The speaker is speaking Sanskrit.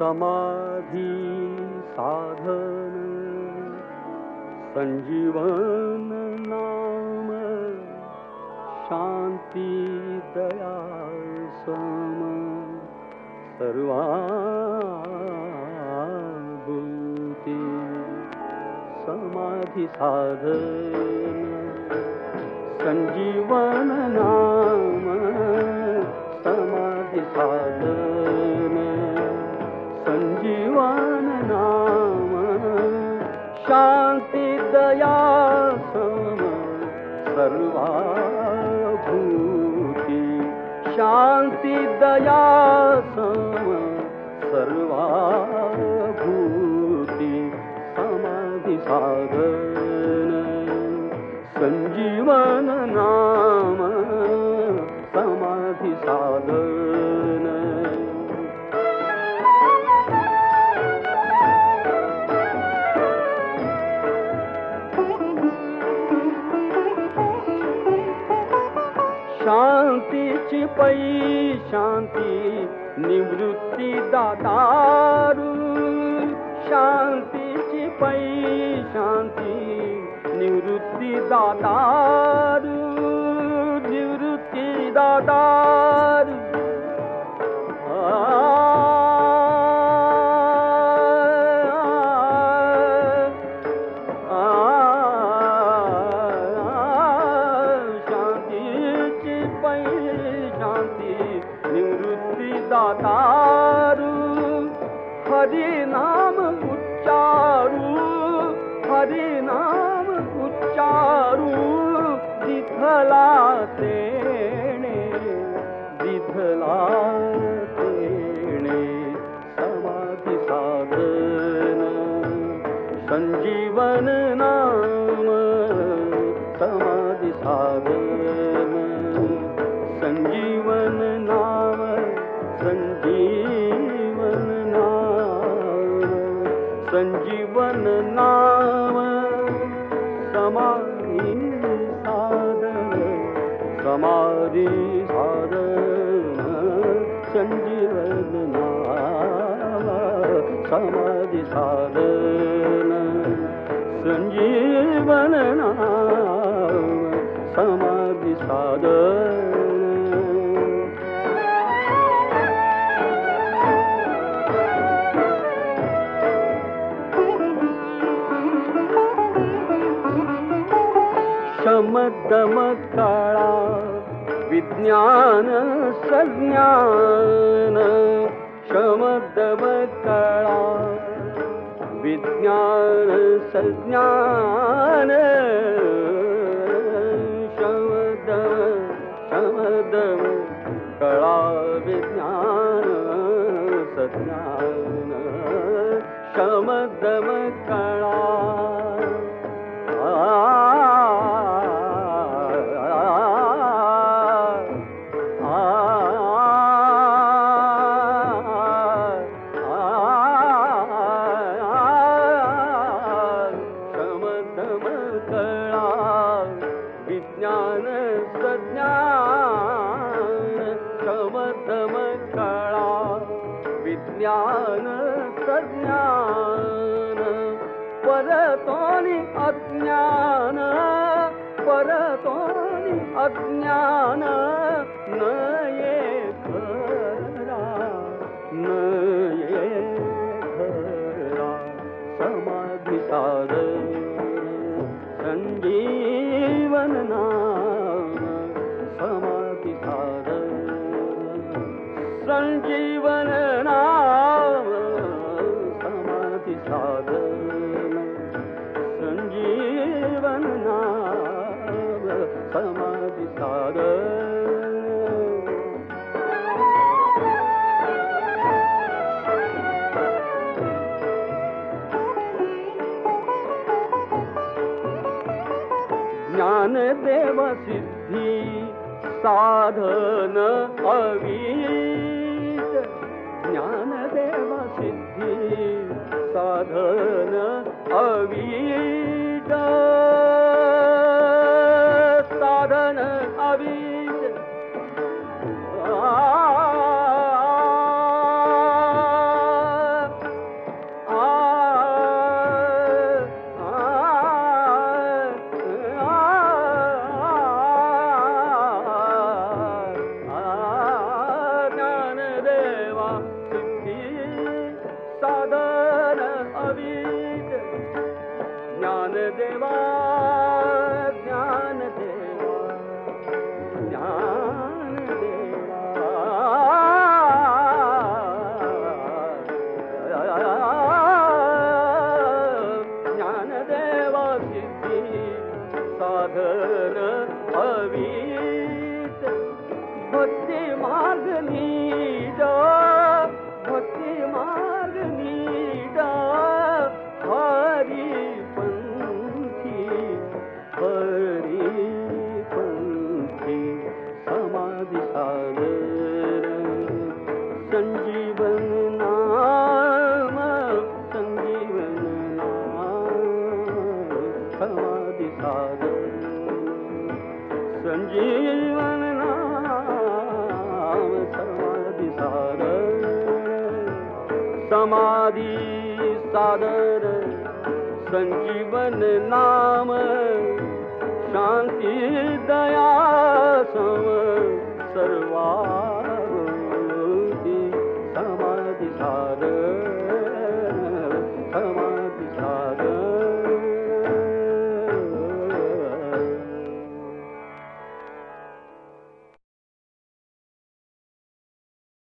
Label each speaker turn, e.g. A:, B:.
A: समाधि साधन। संजीवन नाम शांति दया सम। सर्वाभूति समाधि साधन। संजीवन नाम समाधि साधन संजीवन नाम शांति दया सम सर्वाभूति शांति दया सम सर्वाभूति समाधि साधन। संजीवन पै शांती निवृत्ती दातारू। पै शांती निवृत्ती दातारू। निवृत्ती दातारू निवृत्ती दातारू हरि नाम उच्चारू हरि नाम उच्चारू दिथला तेणे दिथला तेणे समाधि साधन संजीवन नाम समाधि साधन संजीवन नाम समाधि साधन समाधि साधन संजीवन नाम समाधि साधन संजीवन नाम समाधि साधन विज्ञान सज्ञान शमदम काळा विज्ञान सज्ञान परतोनि अज्ञान परतोनि अज्ञान न खरा न खरा समाधि संजीवन नाम समाधि साधन समाधि साधन ज्ञानदेव सिद्धी साधन अवीत ज्ञानदेव सिद्धी साधन अवीत समाधि सा सञ्जीवन सञ्जीवन समाधि साधर सञ्जीवन समाधि साध समाधि साधर सञ्जीवन नाम। शांति दया सम सर्वा समाधि सार सम